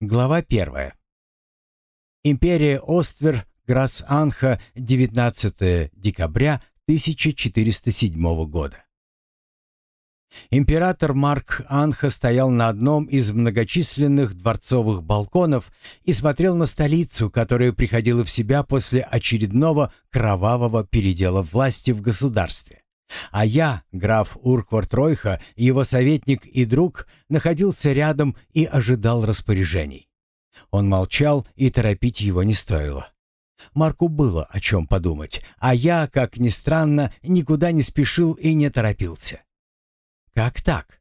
Глава первая. Империя Оствер, Грас-Анха, 19 декабря 1407 года. Император Марк Анха стоял на одном из многочисленных дворцовых балконов и смотрел на столицу, которая приходила в себя после очередного кровавого передела власти в государстве. А я, граф Урквард Ройха, его советник и друг, находился рядом и ожидал распоряжений. Он молчал, и торопить его не стоило. Марку было о чем подумать, а я, как ни странно, никуда не спешил и не торопился. Как так?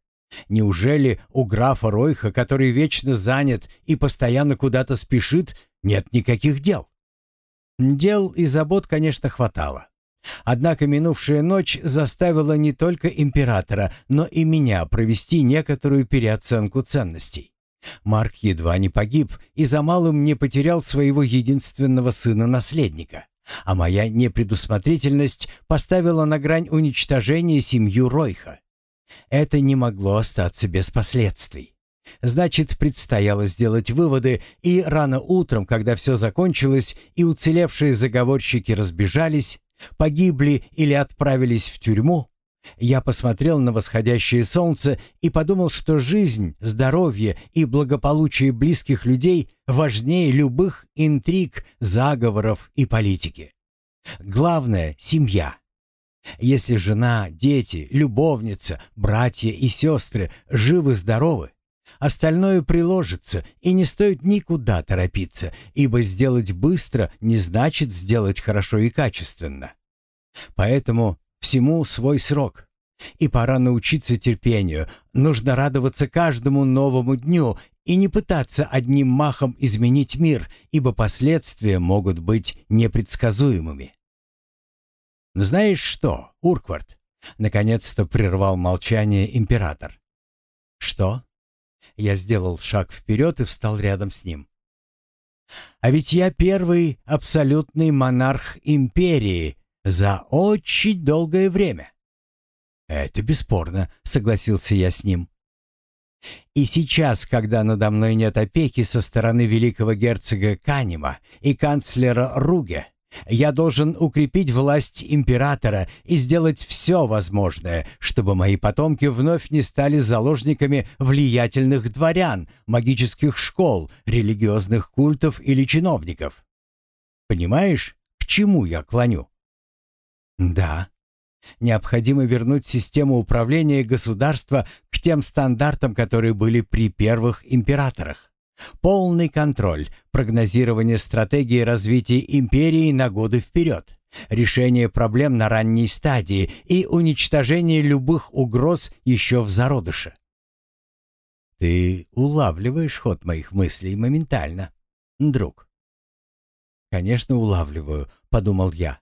Неужели у графа Ройха, который вечно занят и постоянно куда-то спешит, нет никаких дел? Дел и забот, конечно, хватало. Однако минувшая ночь заставила не только императора, но и меня провести некоторую переоценку ценностей. Марк едва не погиб и за малым не потерял своего единственного сына-наследника. А моя непредусмотрительность поставила на грань уничтожения семью Ройха. Это не могло остаться без последствий. Значит, предстояло сделать выводы, и рано утром, когда все закончилось и уцелевшие заговорщики разбежались, погибли или отправились в тюрьму, я посмотрел на восходящее солнце и подумал, что жизнь, здоровье и благополучие близких людей важнее любых интриг, заговоров и политики. Главное — семья. Если жена, дети, любовница, братья и сестры живы-здоровы, остальное приложится, и не стоит никуда торопиться, ибо сделать быстро не значит сделать хорошо и качественно. Поэтому всему свой срок. И пора научиться терпению. Нужно радоваться каждому новому дню и не пытаться одним махом изменить мир, ибо последствия могут быть непредсказуемыми. «Знаешь что, Урквард?» — наконец-то прервал молчание император. «Что?» Я сделал шаг вперед и встал рядом с ним. «А ведь я первый абсолютный монарх империи за очень долгое время». «Это бесспорно», — согласился я с ним. И сейчас, когда надо мной нет опеки со стороны великого герцога Канема и канцлера Руге, я должен укрепить власть императора и сделать все возможное, чтобы мои потомки вновь не стали заложниками влиятельных дворян, магических школ, религиозных культов или чиновников. Понимаешь, к чему я клоню? Да. Необходимо вернуть систему управления государства к тем стандартам, которые были при первых императорах. Полный контроль, прогнозирование стратегии развития империи на годы вперед, решение проблем на ранней стадии и уничтожение любых угроз еще в зародыше. Ты улавливаешь ход моих мыслей моментально, друг. Конечно, улавливаю, подумал я.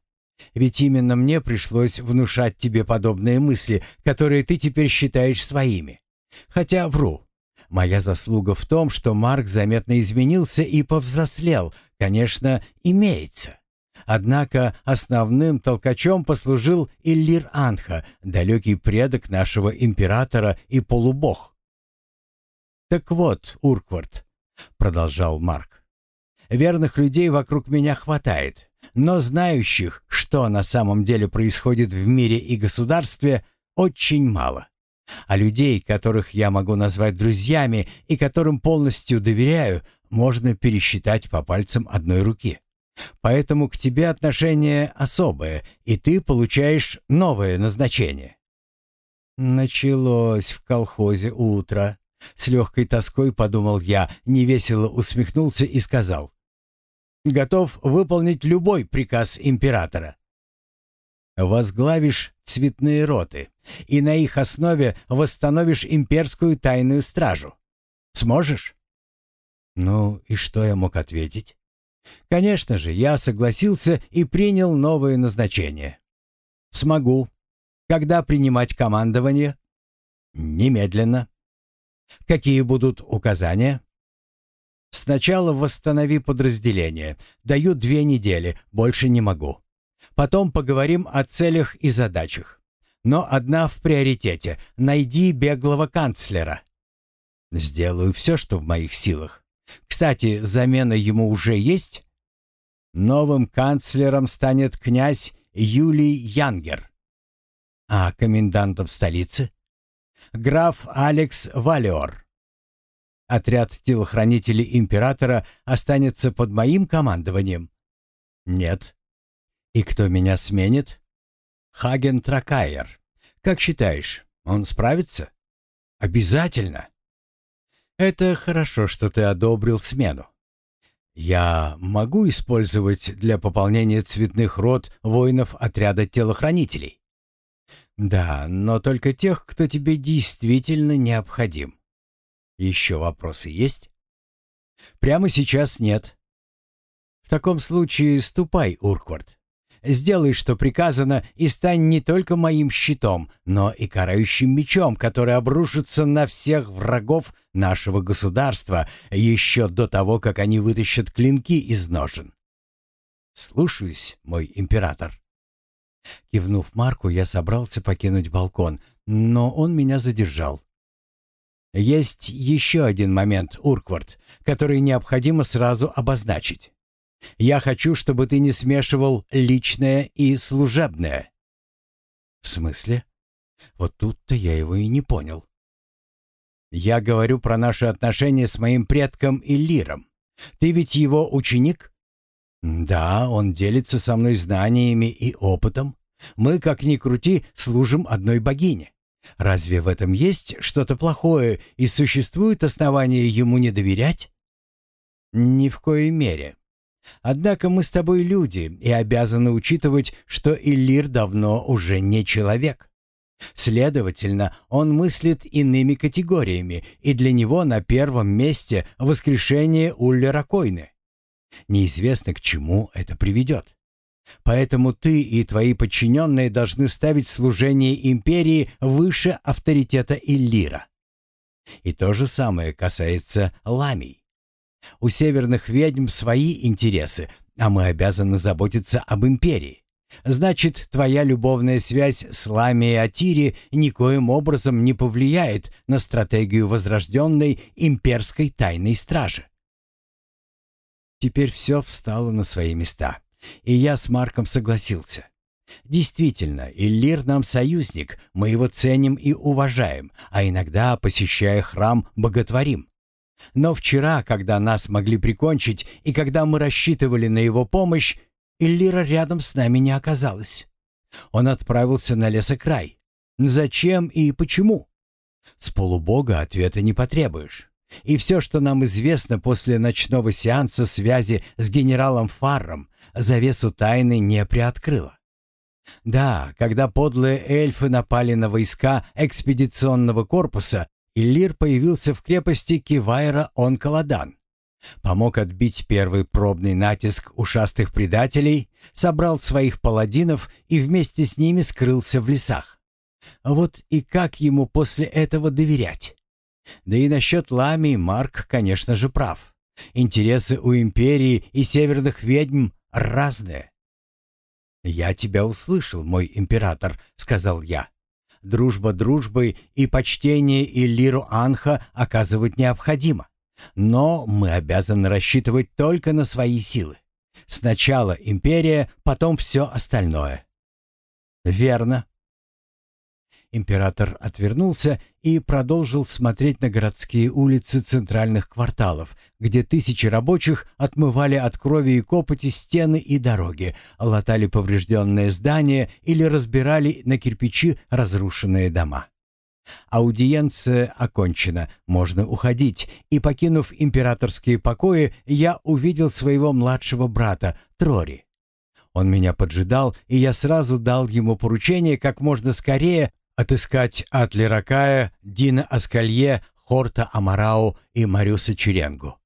Ведь именно мне пришлось внушать тебе подобные мысли, которые ты теперь считаешь своими. Хотя вру. Моя заслуга в том, что Марк заметно изменился и повзрослел, конечно, имеется. Однако основным толкачом послужил Иллир Анха, далекий предок нашего императора и полубог. «Так вот, Урквард», — продолжал Марк, — «верных людей вокруг меня хватает, но знающих, что на самом деле происходит в мире и государстве, очень мало. А людей, которых я могу назвать друзьями и которым полностью доверяю, можно пересчитать по пальцам одной руки. Поэтому к тебе отношение особое, и ты получаешь новое назначение. Началось в колхозе утро. С легкой тоской подумал я, невесело усмехнулся и сказал. Готов выполнить любой приказ императора. Возглавишь цветные роты, и на их основе восстановишь имперскую тайную стражу. Сможешь? Ну и что я мог ответить? Конечно же, я согласился и принял новое назначение. Смогу. Когда принимать командование? Немедленно. Какие будут указания? Сначала восстанови подразделение. Даю две недели, больше не могу. Потом поговорим о целях и задачах. Но одна в приоритете. Найди беглого канцлера. Сделаю все, что в моих силах. Кстати, замена ему уже есть? Новым канцлером станет князь Юлий Янгер. А комендантом столицы? Граф Алекс Валиор. Отряд телохранителей императора останется под моим командованием? Нет. И кто меня сменит? Хаген Тракайер. Как считаешь, он справится? Обязательно. Это хорошо, что ты одобрил смену. Я могу использовать для пополнения цветных рот воинов отряда телохранителей. Да, но только тех, кто тебе действительно необходим. Еще вопросы есть? Прямо сейчас нет. В таком случае ступай, Урквард. Сделай, что приказано, и стань не только моим щитом, но и карающим мечом, который обрушится на всех врагов нашего государства еще до того, как они вытащат клинки из ножен. Слушаюсь, мой император. Кивнув Марку, я собрался покинуть балкон, но он меня задержал. Есть еще один момент, Урквард, который необходимо сразу обозначить. Я хочу, чтобы ты не смешивал личное и служебное». «В смысле?» Вот тут-то я его и не понял. «Я говорю про наши отношения с моим предком Иллиром. Ты ведь его ученик?» «Да, он делится со мной знаниями и опытом. Мы, как ни крути, служим одной богине. Разве в этом есть что-то плохое и существует основание ему не доверять?» «Ни в коей мере. Однако мы с тобой люди и обязаны учитывать, что Иллир давно уже не человек. Следовательно, он мыслит иными категориями, и для него на первом месте воскрешение Уллера Койны. Неизвестно, к чему это приведет. Поэтому ты и твои подчиненные должны ставить служение империи выше авторитета Иллира. И то же самое касается ламий. У северных ведьм свои интересы, а мы обязаны заботиться об империи. Значит, твоя любовная связь с Лами и Атири никоим образом не повлияет на стратегию возрожденной имперской тайной стражи. Теперь все встало на свои места, и я с Марком согласился. Действительно, Иллир нам союзник, мы его ценим и уважаем, а иногда, посещая храм, боготворим. Но вчера, когда нас могли прикончить и когда мы рассчитывали на его помощь, Иллира рядом с нами не оказалось. Он отправился на лесокрай. Зачем и почему? С полубога ответа не потребуешь. И все, что нам известно после ночного сеанса связи с генералом Фарром, завесу тайны не приоткрыло. Да, когда подлые эльфы напали на войска экспедиционного корпуса, Иллир появился в крепости Кивайра Онкаладан. Помог отбить первый пробный натиск ушастых предателей, собрал своих паладинов и вместе с ними скрылся в лесах. Вот и как ему после этого доверять? Да и насчет Лами Марк, конечно же, прав. Интересы у империи и северных ведьм разные. «Я тебя услышал, мой император», — сказал я. Дружба дружбой и почтение Иллиру Анха оказывать необходимо. Но мы обязаны рассчитывать только на свои силы. Сначала империя, потом все остальное. Верно. Император отвернулся и продолжил смотреть на городские улицы центральных кварталов, где тысячи рабочих отмывали от крови и копоти стены и дороги, латали поврежденные здания или разбирали на кирпичи разрушенные дома. Аудиенция окончена, можно уходить, и, покинув императорские покои, я увидел своего младшего брата Трори. Он меня поджидал, и я сразу дал ему поручение как можно скорее Отыскать Атли Ракая, Дина Аскалье, Хорта Амарау и Марюса Черенгу.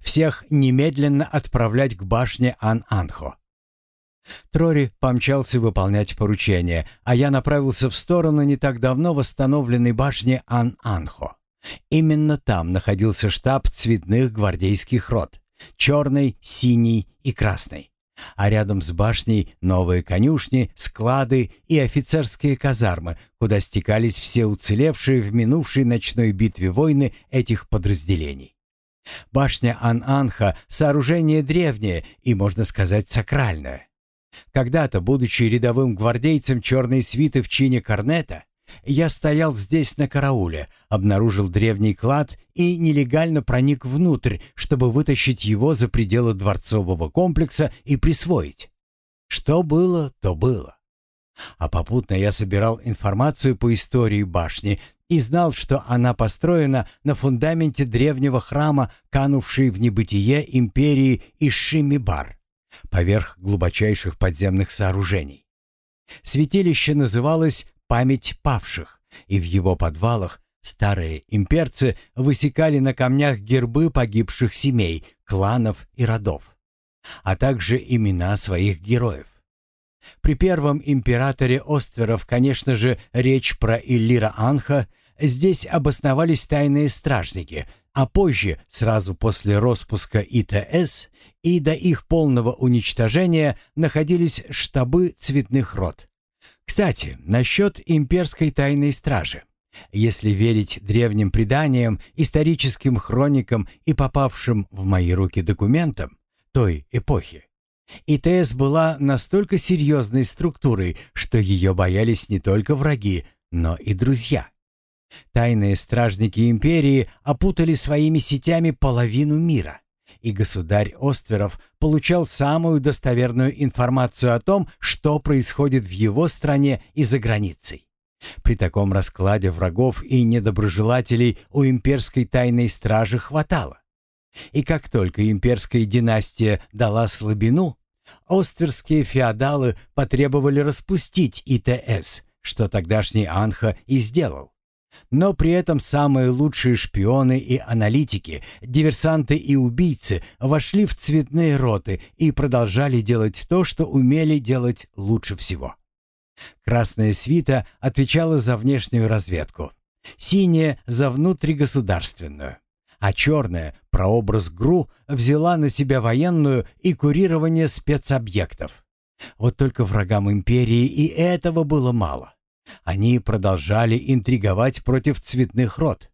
Всех немедленно отправлять к башне Ан-Анхо. Трори помчался выполнять поручение, а я направился в сторону не так давно восстановленной башни Ан-Анхо. Именно там находился штаб цветных гвардейских рот — черный, синий и красный а рядом с башней новые конюшни, склады и офицерские казармы, куда стекались все уцелевшие в минувшей ночной битве войны этих подразделений. Башня Ан-Анха — сооружение древнее и, можно сказать, сакральное. Когда-то, будучи рядовым гвардейцем черной свиты в чине корнета, я стоял здесь на карауле, обнаружил древний клад и нелегально проник внутрь, чтобы вытащить его за пределы дворцового комплекса и присвоить. Что было, то было. А попутно я собирал информацию по истории башни и знал, что она построена на фундаменте древнего храма, канувшей в небытие империи Ишимибар, поверх глубочайших подземных сооружений. Святилище называлось «Память павших», и в его подвалах старые имперцы высекали на камнях гербы погибших семей, кланов и родов, а также имена своих героев. При первом императоре Остверов, конечно же, речь про Иллира Анха, здесь обосновались тайные стражники, а позже, сразу после распуска ИТС и до их полного уничтожения, находились штабы цветных рот. Кстати, насчет имперской тайной стражи. Если верить древним преданиям, историческим хроникам и попавшим в мои руки документам той эпохи, ИТС была настолько серьезной структурой, что ее боялись не только враги, но и друзья. Тайные стражники империи опутали своими сетями половину мира, и государь Остверов получал самую достоверную информацию о том, что происходит в его стране и за границей. При таком раскладе врагов и недоброжелателей у имперской тайной стражи хватало. И как только имперская династия дала слабину, Остверские феодалы потребовали распустить ИТС, что тогдашний Анха и сделал. Но при этом самые лучшие шпионы и аналитики, диверсанты и убийцы вошли в цветные роты и продолжали делать то, что умели делать лучше всего. Красная свита отвечала за внешнюю разведку, синяя — за внутригосударственную а черная, прообраз ГРУ, взяла на себя военную и курирование спецобъектов. Вот только врагам империи и этого было мало. Они продолжали интриговать против цветных род.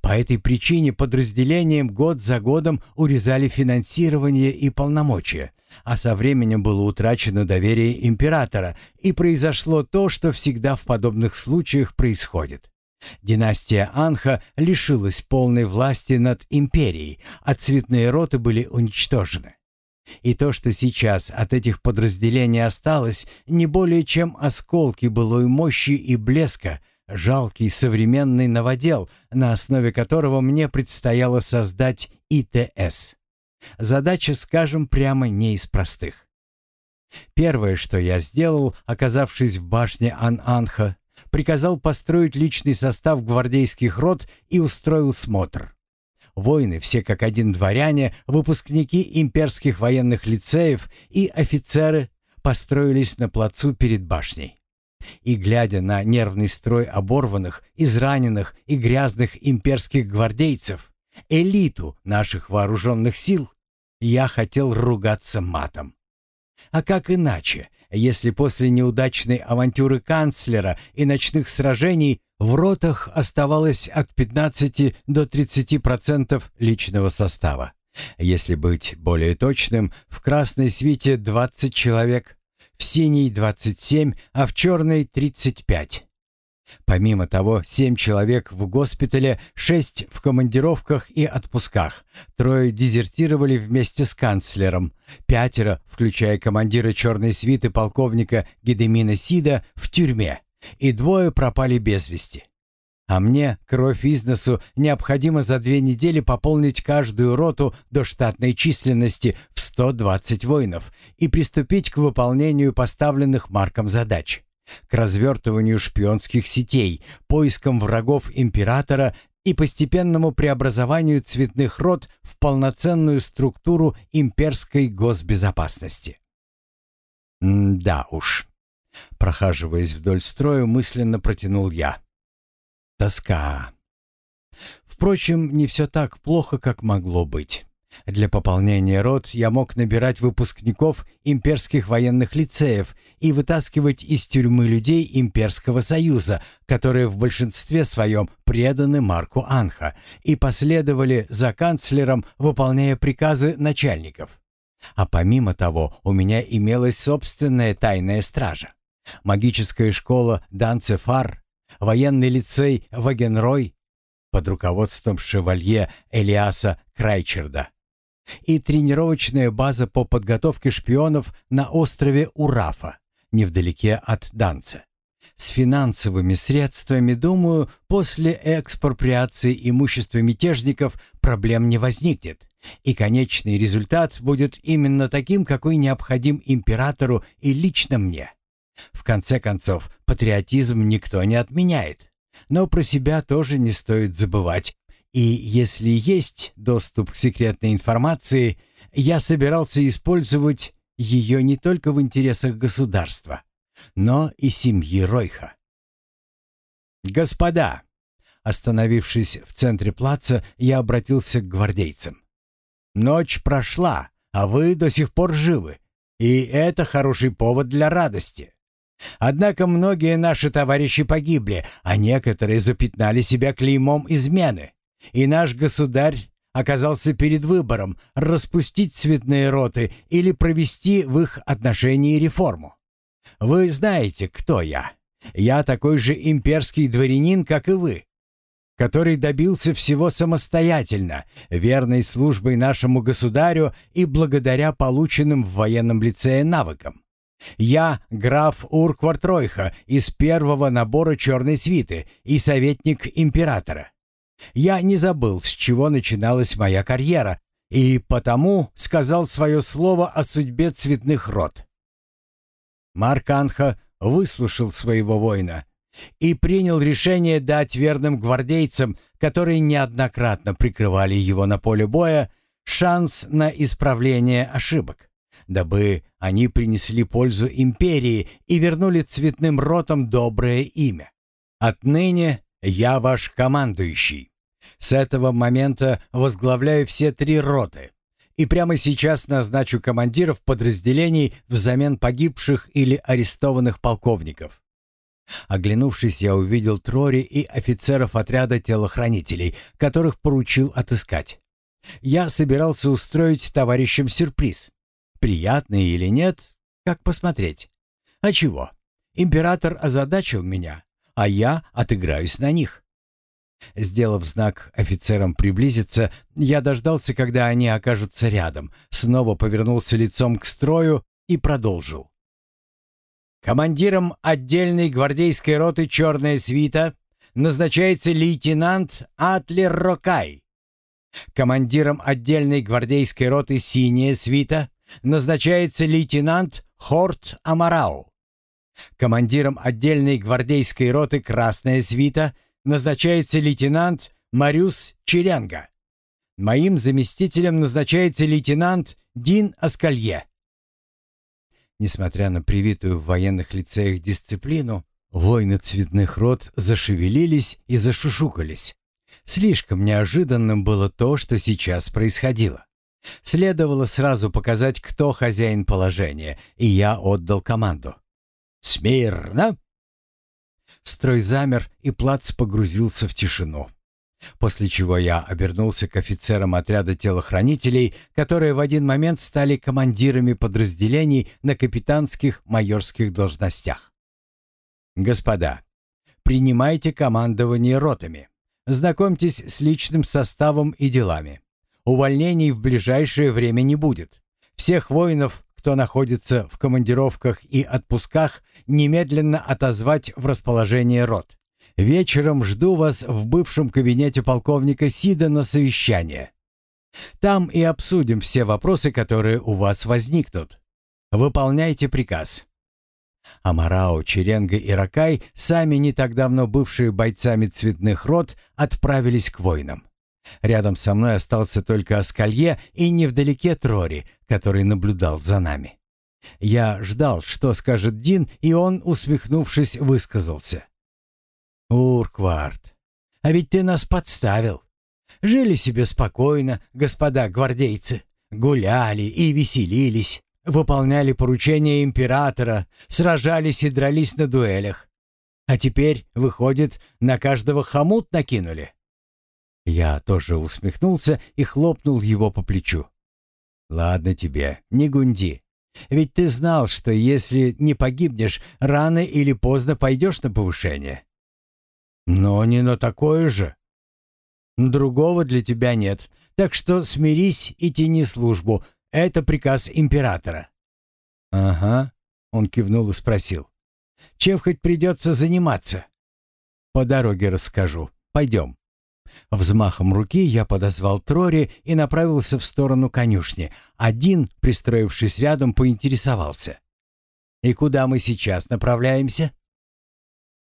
По этой причине подразделениям год за годом урезали финансирование и полномочия, а со временем было утрачено доверие императора, и произошло то, что всегда в подобных случаях происходит. Династия Анха лишилась полной власти над империей, а цветные роты были уничтожены. И то, что сейчас от этих подразделений осталось, не более чем осколки былой мощи и блеска, жалкий современный новодел, на основе которого мне предстояло создать ИТС. Задача, скажем прямо, не из простых. Первое, что я сделал, оказавшись в башне Ан-Анха, приказал построить личный состав гвардейских рот и устроил смотр. Воины, все как один дворяне, выпускники имперских военных лицеев и офицеры построились на плацу перед башней. И, глядя на нервный строй оборванных, израненных и грязных имперских гвардейцев, элиту наших вооруженных сил, я хотел ругаться матом. А как иначе, если после неудачной авантюры канцлера и ночных сражений в ротах оставалось от 15 до 30% личного состава. Если быть более точным, в красной свите 20 человек, в синей 27, а в черной 35. Помимо того, семь человек в госпитале, шесть в командировках и отпусках, трое дезертировали вместе с канцлером, пятеро, включая командира черной свиты полковника Гедемина Сида, в тюрьме, и двое пропали без вести. А мне, кровь из носу, необходимо за две недели пополнить каждую роту до штатной численности в 120 воинов и приступить к выполнению поставленных Марком задач к развертыванию шпионских сетей, поискам врагов императора и постепенному преобразованию цветных рот в полноценную структуру имперской госбезопасности. М да уж. Прохаживаясь вдоль строя, мысленно протянул я. Тоска. Впрочем, не все так плохо, как могло быть. Для пополнения рот я мог набирать выпускников имперских военных лицеев и вытаскивать из тюрьмы людей Имперского Союза, которые в большинстве своем преданы Марку Анха и последовали за канцлером, выполняя приказы начальников. А помимо того, у меня имелась собственная тайная стража. Магическая школа Данцефар, военный лицей Вагенрой под руководством шевалье Элиаса Крайчерда и тренировочная база по подготовке шпионов на острове Урафа, невдалеке от Данца. С финансовыми средствами, думаю, после экспроприации имущества мятежников проблем не возникнет, и конечный результат будет именно таким, какой необходим императору и лично мне. В конце концов, патриотизм никто не отменяет. Но про себя тоже не стоит забывать, и если есть доступ к секретной информации, я собирался использовать ее не только в интересах государства, но и семьи Ройха. «Господа!» Остановившись в центре плаца, я обратился к гвардейцам. «Ночь прошла, а вы до сих пор живы, и это хороший повод для радости. Однако многие наши товарищи погибли, а некоторые запятнали себя клеймом измены. И наш государь оказался перед выбором распустить цветные роты или провести в их отношении реформу. Вы знаете, кто я. Я такой же имперский дворянин, как и вы, который добился всего самостоятельно, верной службой нашему государю и благодаря полученным в военном лицее навыкам. Я граф Урквард Ройха из первого набора черной свиты и советник императора. Я не забыл, с чего начиналась моя карьера, и потому сказал свое слово о судьбе цветных рот. Марк Анха выслушал своего воина и принял решение дать верным гвардейцам, которые неоднократно прикрывали его на поле боя, шанс на исправление ошибок, дабы они принесли пользу империи и вернули цветным ротам доброе имя. Отныне я ваш командующий. С этого момента возглавляю все три роты. И прямо сейчас назначу командиров подразделений взамен погибших или арестованных полковников. Оглянувшись, я увидел Трори и офицеров отряда телохранителей, которых поручил отыскать. Я собирался устроить товарищам сюрприз. Приятный или нет, как посмотреть. А чего? Император озадачил меня, а я отыграюсь на них. Сделав знак офицерам приблизиться, я дождался, когда они окажутся рядом, снова повернулся лицом к строю и продолжил. Командиром отдельной гвардейской роты «Черная свита» назначается лейтенант Атлер Рокай. Командиром отдельной гвардейской роты «Синяя свита» назначается лейтенант Хорт Амарау. Командиром отдельной гвардейской роты «Красная свита» назначается лейтенант Мариус Черенга. Моим заместителем назначается лейтенант Дин Аскалье. Несмотря на привитую в военных лицеях дисциплину, воины цветных рот зашевелились и зашушукались. Слишком неожиданным было то, что сейчас происходило. Следовало сразу показать, кто хозяин положения, и я отдал команду. «Смирно!» Строй замер, и плац погрузился в тишину. После чего я обернулся к офицерам отряда телохранителей, которые в один момент стали командирами подразделений на капитанских майорских должностях. «Господа, принимайте командование ротами. Знакомьтесь с личным составом и делами. Увольнений в ближайшее время не будет. Всех воинов кто находится в командировках и отпусках, немедленно отозвать в расположение рот. Вечером жду вас в бывшем кабинете полковника Сида на совещание. Там и обсудим все вопросы, которые у вас возникнут. Выполняйте приказ. Амарао, Черенга и Ракай, сами не так давно бывшие бойцами цветных рот, отправились к воинам. Рядом со мной остался только Аскалье и невдалеке Трори, который наблюдал за нами. Я ждал, что скажет Дин, и он, усмехнувшись, высказался. «Урквард, а ведь ты нас подставил. Жили себе спокойно, господа гвардейцы. Гуляли и веселились, выполняли поручения императора, сражались и дрались на дуэлях. А теперь, выходит, на каждого хомут накинули. Я тоже усмехнулся и хлопнул его по плечу. «Ладно тебе, не гунди. Ведь ты знал, что если не погибнешь, рано или поздно пойдешь на повышение». «Но не на такое же». «Другого для тебя нет, так что смирись и тяни службу. Это приказ императора». «Ага», — он кивнул и спросил. «Чем хоть придется заниматься?» «По дороге расскажу. Пойдем». Взмахом руки я подозвал Трори и направился в сторону конюшни. Один, пристроившись рядом, поинтересовался. «И куда мы сейчас направляемся?»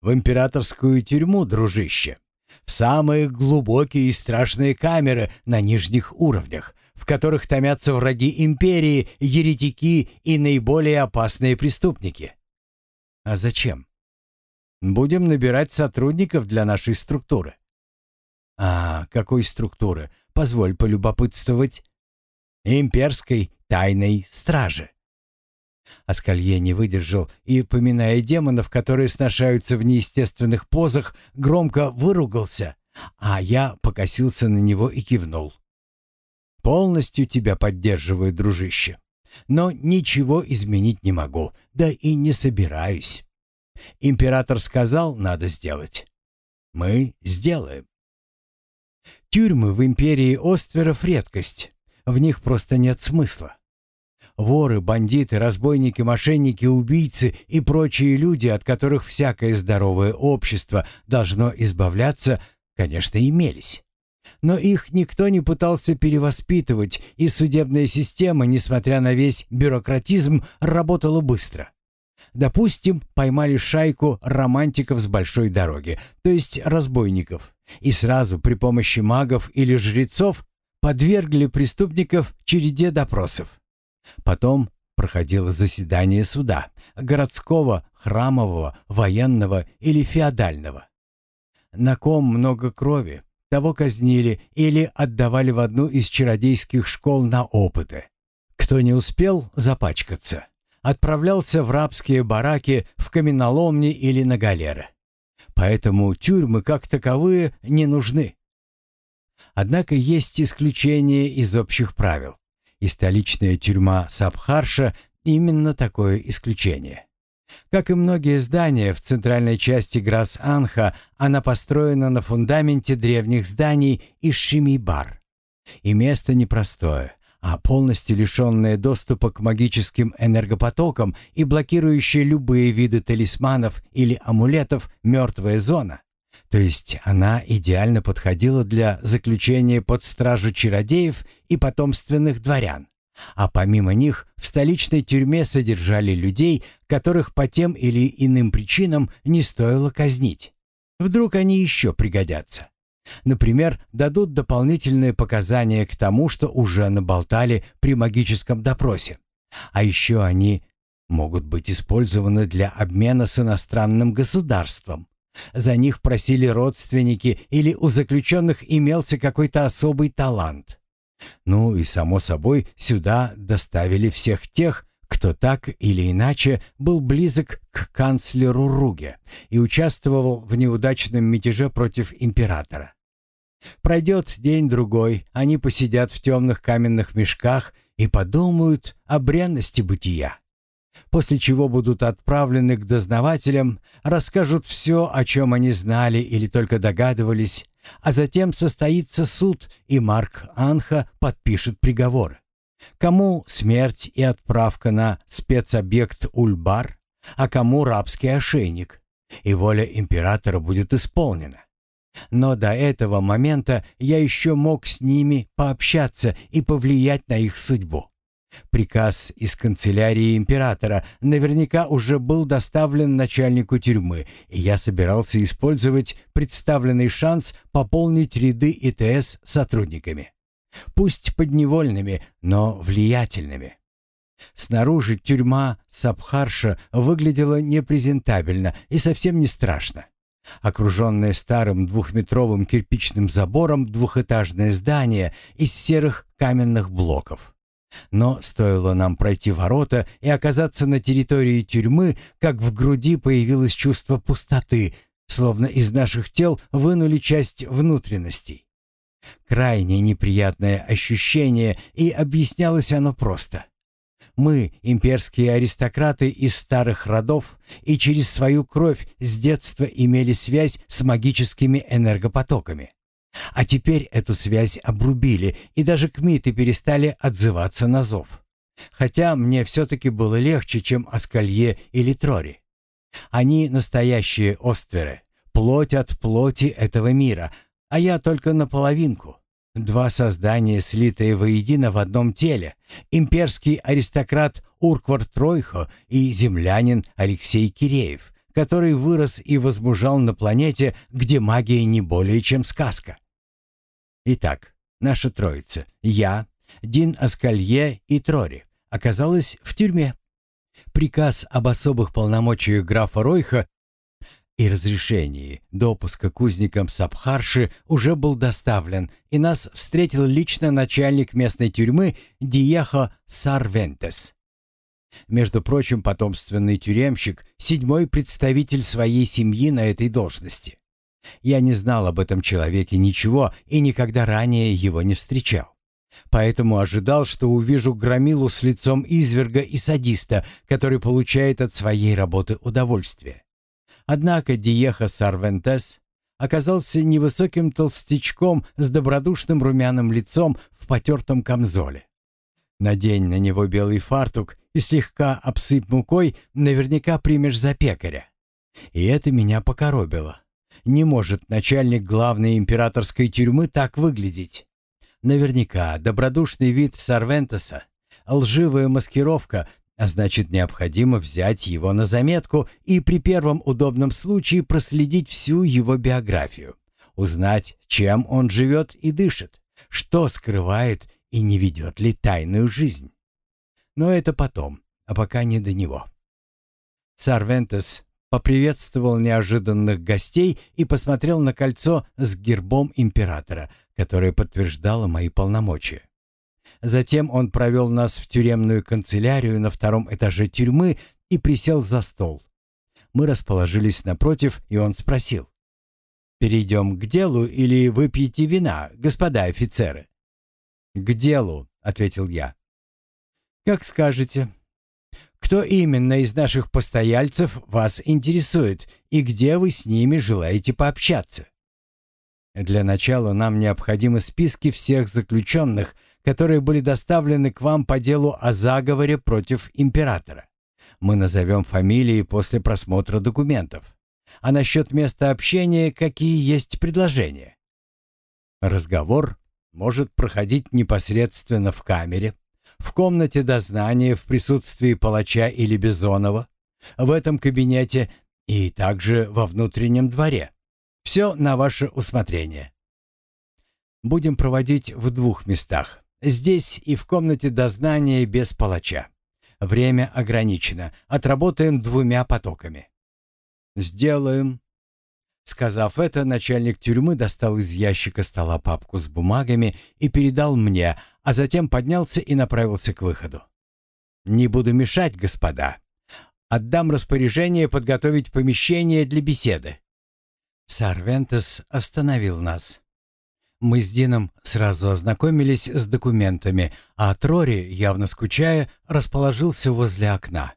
«В императорскую тюрьму, дружище. В самые глубокие и страшные камеры на нижних уровнях, в которых томятся враги империи, еретики и наиболее опасные преступники». «А зачем?» «Будем набирать сотрудников для нашей структуры. «А какой структуры? Позволь полюбопытствовать». «Имперской тайной стражи». Аскалье не выдержал и, поминая демонов, которые сношаются в неестественных позах, громко выругался, а я покосился на него и кивнул. «Полностью тебя поддерживаю, дружище, но ничего изменить не могу, да и не собираюсь. Император сказал, надо сделать. Мы сделаем. Тюрьмы в империи Остверов редкость. В них просто нет смысла. Воры, бандиты, разбойники, мошенники, убийцы и прочие люди, от которых всякое здоровое общество должно избавляться, конечно, имелись. Но их никто не пытался перевоспитывать, и судебная система, несмотря на весь бюрократизм, работала быстро. Допустим, поймали шайку романтиков с большой дороги, то есть разбойников, и сразу при помощи магов или жрецов подвергли преступников череде допросов. Потом проходило заседание суда, городского, храмового, военного или феодального. На ком много крови, того казнили или отдавали в одну из чародейских школ на опыты. Кто не успел запачкаться, отправлялся в рабские бараки, в каменоломни или на галеры. Поэтому тюрьмы как таковые не нужны. Однако есть исключения из общих правил, и столичная тюрьма Сабхарша именно такое исключение. Как и многие здания в центральной части Грас-Анха, она построена на фундаменте древних зданий из Шимибар. И место непростое а полностью лишенная доступа к магическим энергопотокам и блокирующая любые виды талисманов или амулетов мертвая зона. То есть она идеально подходила для заключения под стражу чародеев и потомственных дворян. А помимо них в столичной тюрьме содержали людей, которых по тем или иным причинам не стоило казнить. Вдруг они еще пригодятся. Например, дадут дополнительные показания к тому, что уже наболтали при магическом допросе. А еще они могут быть использованы для обмена с иностранным государством. За них просили родственники или у заключенных имелся какой-то особый талант. Ну и, само собой, сюда доставили всех тех, кто так или иначе был близок к канцлеру Руге и участвовал в неудачном мятеже против императора. Пройдет день-другой, они посидят в темных каменных мешках и подумают о бренности бытия. После чего будут отправлены к дознавателям, расскажут все, о чем они знали или только догадывались, а затем состоится суд, и Марк Анха подпишет приговоры. Кому смерть и отправка на спецобъект Ульбар, а кому рабский ошейник. И воля императора будет исполнена. Но до этого момента я еще мог с ними пообщаться и повлиять на их судьбу. Приказ из канцелярии императора наверняка уже был доставлен начальнику тюрьмы, и я собирался использовать представленный шанс пополнить ряды ИТС сотрудниками. Пусть подневольными, но влиятельными. Снаружи тюрьма Сабхарша выглядела непрезентабельно и совсем не страшно. Окруженное старым двухметровым кирпичным забором двухэтажное здание из серых каменных блоков. Но стоило нам пройти ворота и оказаться на территории тюрьмы, как в груди появилось чувство пустоты, словно из наших тел вынули часть внутренностей. Крайне неприятное ощущение, и объяснялось оно просто. Мы, имперские аристократы из старых родов, и через свою кровь с детства имели связь с магическими энергопотоками. А теперь эту связь обрубили, и даже кмиты перестали отзываться на зов. Хотя мне все-таки было легче, чем Аскалье или Трори. Они настоящие остверы, плоть от плоти этого мира, а я только наполовинку. Два создания, слитые воедино в одном теле. Имперский аристократ Урквар Тройхо и землянин Алексей Киреев, который вырос и возмужал на планете, где магия не более чем сказка. Итак, наша троица, я, Дин Аскалье и Трори, оказалась в тюрьме. Приказ об особых полномочиях графа Ройха и разрешении допуска к узникам Сабхарши уже был доставлен, и нас встретил лично начальник местной тюрьмы Диехо Сарвентес. Между прочим, потомственный тюремщик, седьмой представитель своей семьи на этой должности. Я не знал об этом человеке ничего и никогда ранее его не встречал. Поэтому ожидал, что увижу громилу с лицом изверга и садиста, который получает от своей работы удовольствие. Однако Диеха Сарвентес оказался невысоким толстячком с добродушным румяным лицом в потертом камзоле. Надень на него белый фартук и слегка обсыпь мукой, наверняка примешь за пекаря. И это меня покоробило. Не может начальник главной императорской тюрьмы так выглядеть. Наверняка добродушный вид Сарвентеса, лживая маскировка, а значит, необходимо взять его на заметку и при первом удобном случае проследить всю его биографию, узнать, чем он живет и дышит, что скрывает и не ведет ли тайную жизнь. Но это потом, а пока не до него. Сарвентес поприветствовал неожиданных гостей и посмотрел на кольцо с гербом императора, которое подтверждало мои полномочия. Затем он провел нас в тюремную канцелярию на втором этаже тюрьмы и присел за стол. Мы расположились напротив, и он спросил. «Перейдем к делу или выпьете вина, господа офицеры?» «К делу», — ответил я. «Как скажете. Кто именно из наших постояльцев вас интересует и где вы с ними желаете пообщаться?» «Для начала нам необходимы списки всех заключенных, которые были доставлены к вам по делу о заговоре против императора. Мы назовем фамилии после просмотра документов. А насчет места общения какие есть предложения? Разговор может проходить непосредственно в камере, в комнате дознания в присутствии палача или Бизонова, в этом кабинете и также во внутреннем дворе. Все на ваше усмотрение. Будем проводить в двух местах. Здесь и в комнате дознания без палача. Время ограничено. Отработаем двумя потоками. Сделаем. Сказав это, начальник тюрьмы достал из ящика стола папку с бумагами и передал мне, а затем поднялся и направился к выходу. «Не буду мешать, господа. Отдам распоряжение подготовить помещение для беседы». Сарвентес остановил нас. Мы с Дином сразу ознакомились с документами, а Трори, явно скучая, расположился возле окна.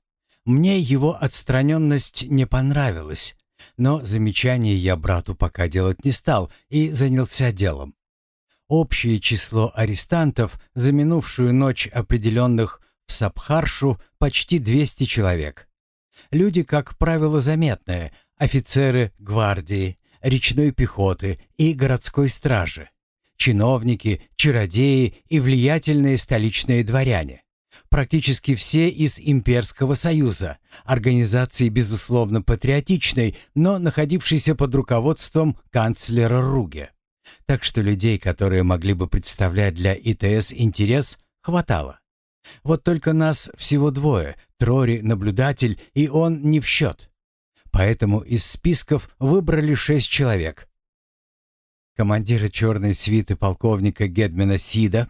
Мне его отстраненность не понравилась, но замечания я брату пока делать не стал и занялся делом. Общее число арестантов за минувшую ночь определенных в Сабхаршу почти 200 человек. Люди, как правило, заметные, офицеры гвардии, речной пехоты и городской стражи чиновники, чародеи и влиятельные столичные дворяне. Практически все из Имперского Союза, организации, безусловно, патриотичной, но находившейся под руководством канцлера Руге. Так что людей, которые могли бы представлять для ИТС интерес, хватало. Вот только нас всего двое, Трори — наблюдатель, и он не в счет. поэтому из списков выбрали шесть человек. Командира черной свиты полковника Гедмена Сида,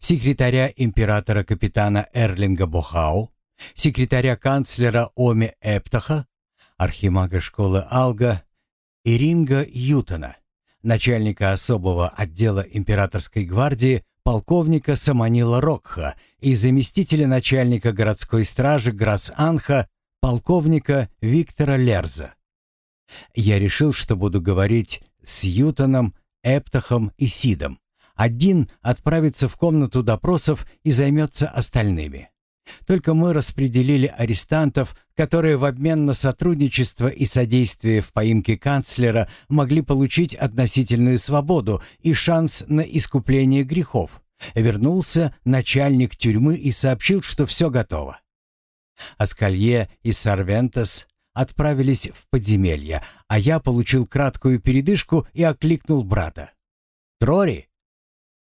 секретаря императора капитана Эрлинга Бохау, секретаря канцлера Оми Эптаха, архимага школы Алга Иринга Ютона, начальника особого отдела императорской гвардии полковника Саманила Рокха и заместителя начальника городской стражи Грас-Анха полковника Виктора Лерза. Я решил, что буду говорить с Ютоном, Эптахом и Сидом. Один отправится в комнату допросов и займется остальными. Только мы распределили арестантов, которые в обмен на сотрудничество и содействие в поимке канцлера могли получить относительную свободу и шанс на искупление грехов. Вернулся начальник тюрьмы и сообщил, что все готово. Аскалье и Сарвентес отправились в подземелье, а я получил краткую передышку и окликнул брата. «Трори!»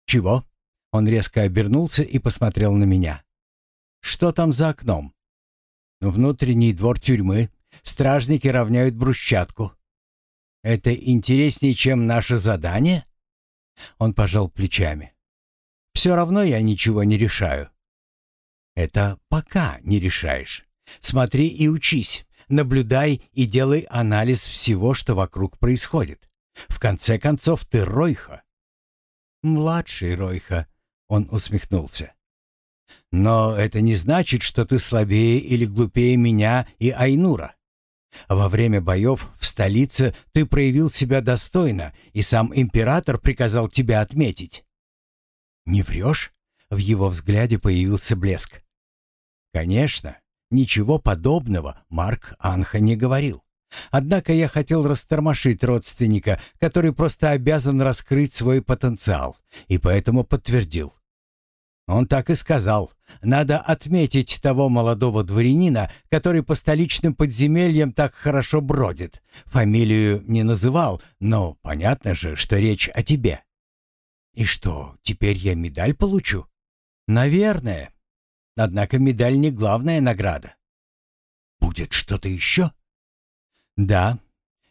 «Чего?» Он резко обернулся и посмотрел на меня. Что там за окном? Внутренний двор тюрьмы. Стражники равняют брусчатку. Это интереснее, чем наше задание? Он пожал плечами. Все равно я ничего не решаю. Это пока не решаешь. Смотри и учись. Наблюдай и делай анализ всего, что вокруг происходит. В конце концов, ты Ройха. Младший Ройха, он усмехнулся. Но это не значит, что ты слабее или глупее меня и Айнура. Во время боев в столице ты проявил себя достойно, и сам император приказал тебя отметить. Не врешь? В его взгляде появился блеск. Конечно, ничего подобного Марк Анха не говорил. Однако я хотел растормошить родственника, который просто обязан раскрыть свой потенциал, и поэтому подтвердил. Он так и сказал. Надо отметить того молодого дворянина, который по столичным подземельям так хорошо бродит. Фамилию не называл, но понятно же, что речь о тебе. И что, теперь я медаль получу? Наверное. Однако медаль не главная награда. Будет что-то еще? Да,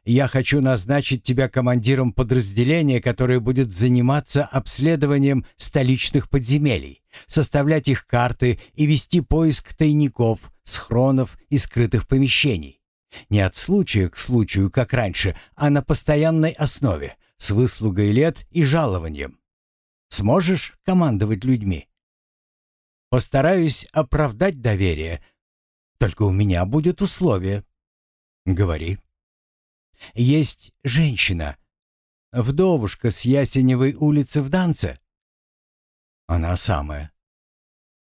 я хочу назначить тебя командиром подразделения, которое будет заниматься обследованием столичных подземелий, составлять их карты и вести поиск тайников, схронов и скрытых помещений. Не от случая к случаю, как раньше, а на постоянной основе, с выслугой лет и жалованием. Сможешь командовать людьми? Постараюсь оправдать доверие. Только у меня будет условие. Говори. Есть женщина. Вдовушка с Ясеневой улицы в Данце. Она самая.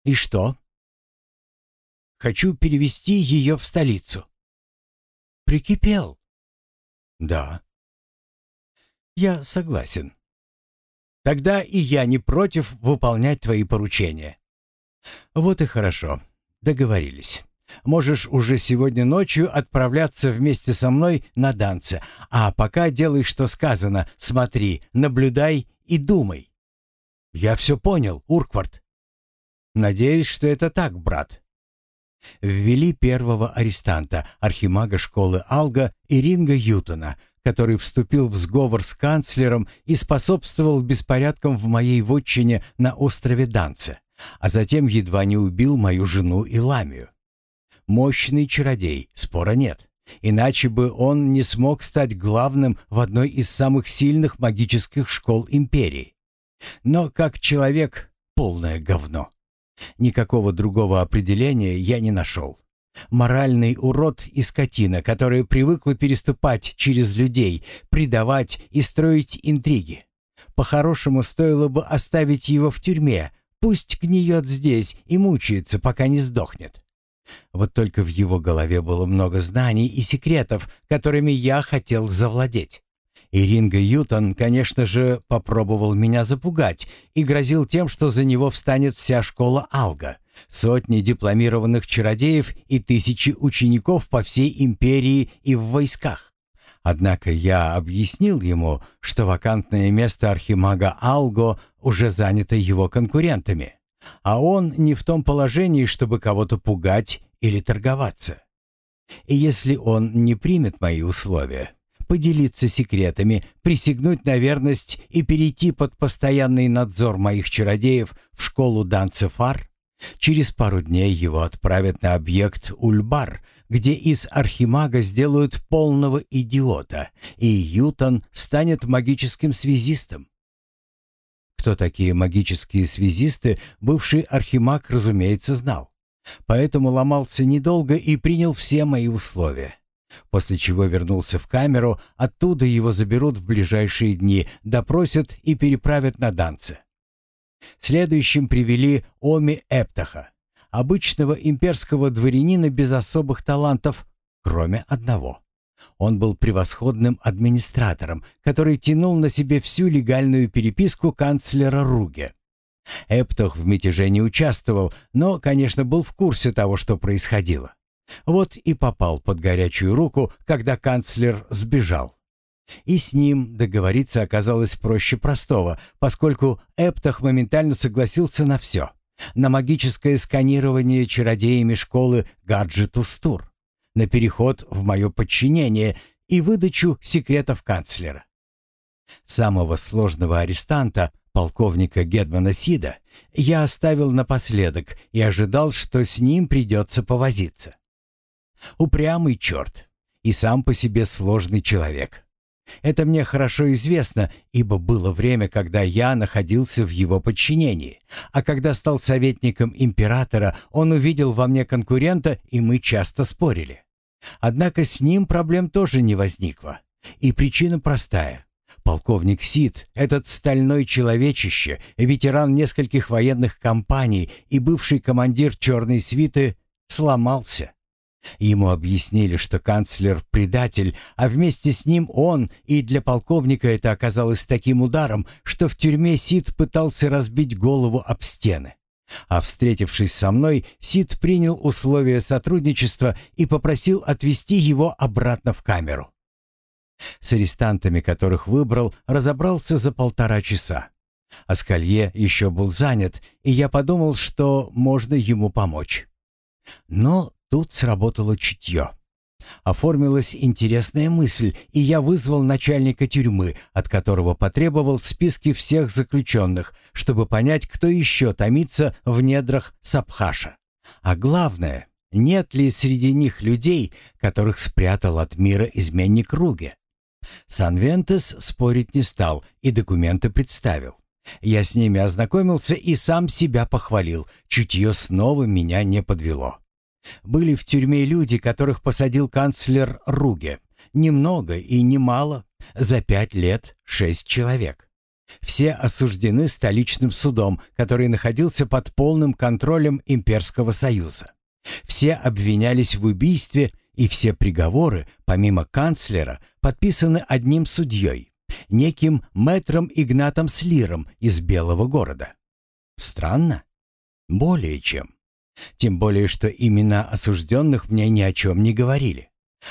И что? Хочу перевести ее в столицу. Прикипел? Да. Я согласен. Тогда и я не против выполнять твои поручения. Вот и хорошо. Договорились. Можешь уже сегодня ночью отправляться вместе со мной на данце, а пока делай, что сказано, смотри, наблюдай и думай». «Я все понял, Урквард». «Надеюсь, что это так, брат». Ввели первого арестанта, архимага школы Алга Иринга Ютона, который вступил в сговор с канцлером и способствовал беспорядкам в моей вотчине на острове Данце, а затем едва не убил мою жену Иламию мощный чародей, спора нет. Иначе бы он не смог стать главным в одной из самых сильных магических школ империи. Но как человек — полное говно. Никакого другого определения я не нашел. Моральный урод и скотина, которая привыкла переступать через людей, предавать и строить интриги. По-хорошему стоило бы оставить его в тюрьме, пусть гниет здесь и мучается, пока не сдохнет. Вот только в его голове было много знаний и секретов, которыми я хотел завладеть. И Ринго Ютон, конечно же, попробовал меня запугать и грозил тем, что за него встанет вся школа Алга, сотни дипломированных чародеев и тысячи учеников по всей империи и в войсках. Однако я объяснил ему, что вакантное место архимага Алго уже занято его конкурентами а он не в том положении, чтобы кого-то пугать или торговаться. И если он не примет мои условия, поделиться секретами, присягнуть на верность и перейти под постоянный надзор моих чародеев в школу Данцефар, через пару дней его отправят на объект Ульбар, где из архимага сделают полного идиота, и Ютон станет магическим связистом. Кто такие магические связисты, бывший архимаг, разумеется, знал. Поэтому ломался недолго и принял все мои условия. После чего вернулся в камеру, оттуда его заберут в ближайшие дни, допросят и переправят на Данце. Следующим привели Оми Эптаха, обычного имперского дворянина без особых талантов, кроме одного. Он был превосходным администратором, который тянул на себе всю легальную переписку канцлера Руге. Эптох в мятеже не участвовал, но, конечно, был в курсе того, что происходило. Вот и попал под горячую руку, когда канцлер сбежал. И с ним договориться оказалось проще простого, поскольку Эптах моментально согласился на все. На магическое сканирование чародеями школы Гаджетустур, на переход в мое подчинение и выдачу секретов канцлера. Самого сложного арестанта, полковника Гедмана Сида, я оставил напоследок и ожидал, что с ним придется повозиться. Упрямый черт и сам по себе сложный человек. Это мне хорошо известно, ибо было время, когда я находился в его подчинении, а когда стал советником императора, он увидел во мне конкурента, и мы часто спорили. Однако с ним проблем тоже не возникло. И причина простая. Полковник Сид, этот стальной человечище, ветеран нескольких военных кампаний и бывший командир черной свиты, сломался. Ему объяснили, что канцлер — предатель, а вместе с ним он, и для полковника это оказалось таким ударом, что в тюрьме Сид пытался разбить голову об стены. А встретившись со мной, Сид принял условия сотрудничества и попросил отвезти его обратно в камеру. С арестантами, которых выбрал, разобрался за полтора часа. Аскалье еще был занят, и я подумал, что можно ему помочь. Но Тут сработало чутье. Оформилась интересная мысль, и я вызвал начальника тюрьмы, от которого потребовал списки всех заключенных, чтобы понять, кто еще томится в недрах Сабхаша. А главное, нет ли среди них людей, которых спрятал от мира изменник Руге. Санвентес спорить не стал и документы представил. Я с ними ознакомился и сам себя похвалил, чутье снова меня не подвело. Были в тюрьме люди, которых посадил канцлер Руге. Немного и немало. За пять лет шесть человек. Все осуждены столичным судом, который находился под полным контролем Имперского Союза. Все обвинялись в убийстве, и все приговоры, помимо канцлера, подписаны одним судьей, неким мэтром Игнатом Слиром из Белого города. Странно? Более чем. Тем более, что имена осужденных мне ни о чем не говорили.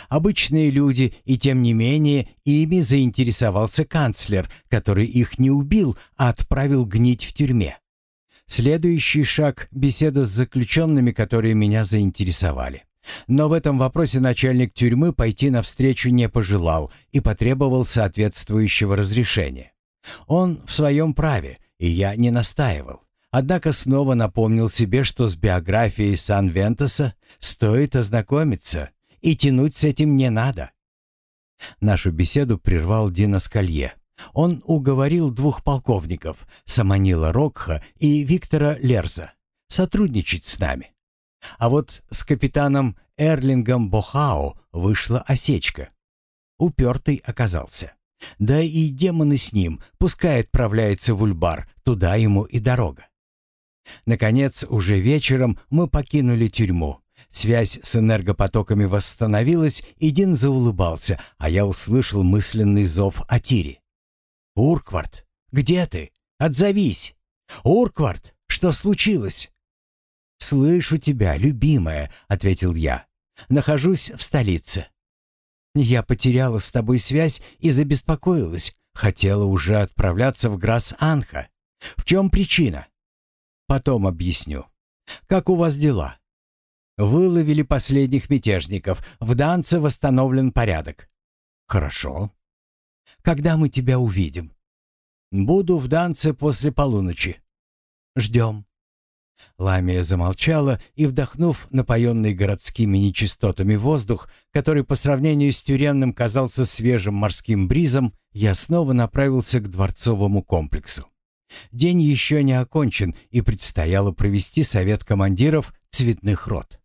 Обычные люди, и тем не менее ими заинтересовался канцлер, который их не убил, а отправил гнить в тюрьме. Следующий шаг — беседа с заключенными, которые меня заинтересовали. Но в этом вопросе начальник тюрьмы пойти навстречу не пожелал и потребовал соответствующего разрешения. Он в своем праве, и я не настаивал. Однако снова напомнил себе, что с биографией Сан-Вентоса стоит ознакомиться, и тянуть с этим не надо. Нашу беседу прервал Дина Скалье. Он уговорил двух полковников, Саманила Рокха и Виктора Лерза, сотрудничать с нами. А вот с капитаном Эрлингом Бохао вышла осечка. Упертый оказался. Да и демоны с ним, пускай отправляется в Ульбар, туда ему и дорога. Наконец, уже вечером мы покинули тюрьму. Связь с энергопотоками восстановилась, и Дин заулыбался, а я услышал мысленный зов Атири. «Урквард, где ты? Отзовись! Урквард, что случилось?» «Слышу тебя, любимая», — ответил я. «Нахожусь в столице». «Я потеряла с тобой связь и забеспокоилась. Хотела уже отправляться в Грасс-Анха. В чем причина?» Потом объясню. Как у вас дела?» Выловили последних мятежников. В Данце восстановлен порядок. Хорошо. Когда мы тебя увидим? Буду в Данце после полуночи. Ждем. Ламия замолчала и, вдохнув напоенный городскими нечистотами воздух, который по сравнению с тюремным казался свежим морским бризом, я снова направился к дворцовому комплексу. День еще не окончен, и предстояло провести совет командиров цветных рот.